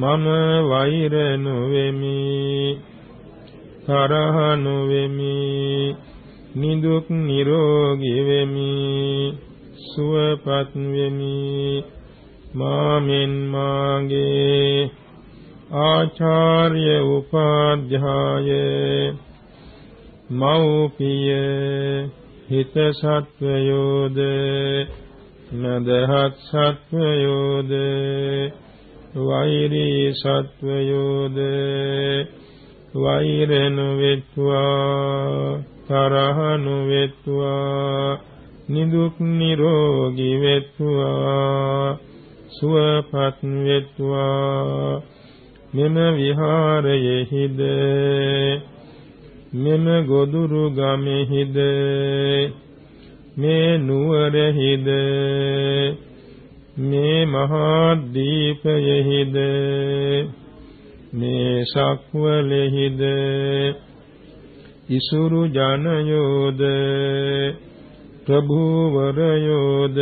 මම වෛර නොවෙමි. තරහ නොවෙමි. නිදුක් නිරෝගී වෙමි. සුවපත් වෙමි. මාමෙන් මාගේ ආචාර්ය උපාධ්‍යාය. මෞපිය හිත සත්වයෝද නදහත් සත්වයෝද වෛරී සත්වයෝද වෛරණු වෙත්වා තරහනු වෙත්වා නිදුක් නිරෝගී වෙත්වා සුවපත් වෙත්වා මෙම විහාරයෙහිද මෙම ගොදුරු ගමෙහිද මේ නුවරෙහිද මේ මහා දීපයෙහිද මේ සක්වලෙහිද? ඉසුරු ජනයෝද? ප්‍රභූවරයෝද?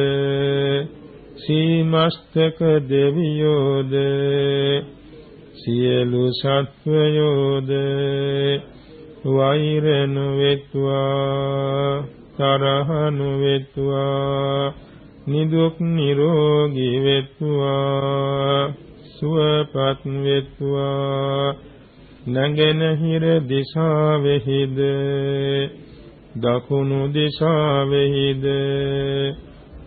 සීමස්තක දෙවියෝද? සියලු සත්වයෝද? වෛරණු වෙත්වා නිදුක් නිරෝගී වෙත්වා සුවපත් වෙත්වා. නැගෙනහිර දිශාවෙහිද දකුණු දිශාවෙහිද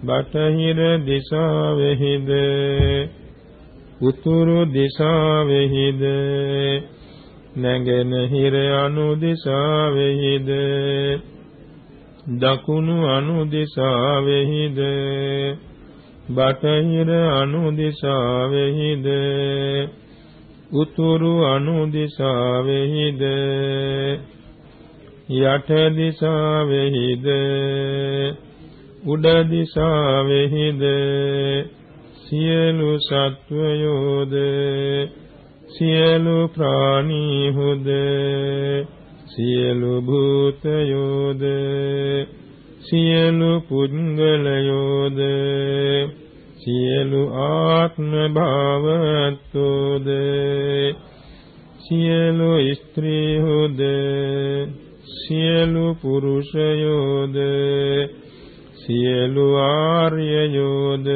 බටහිර දිශාවෙහිද උතුරු දිශාවෙහිද නැගෙනහිර අනු දිශාවෙහිද දකුණු අනු දිශාවෙහිද බටහිර අනු දිශාවෙහිද උතුරු අනු දිශාවෙහිද යට දිශාවෙහිද උඩ දිශාවෙහිද සියලු සත්වයෝද? සියලු ප්‍රාණීහුද? සියලු භූතයෝද සියලු පුද්ගලයෝද සියලු ආත්ම භාවත්තෝද සියලු ස්ත්‍රීහුද සියලු පුරුෂයෝද සියලු ආර්යයෝද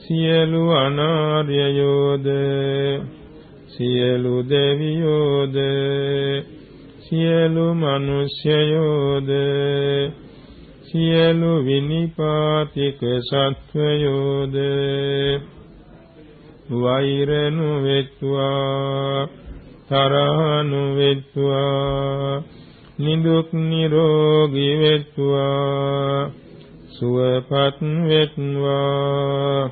සියලු අනාර්යයෝද සියලු දෙවියෝද සියලු මිනිස්යෝද සියලු විනිපාතික සත්වයෝද වෛරණු වෙත්වා තරහනු වෙත්වා නිදුක් නිරෝගී වෙත්වා සුවපත් වෙත්වා.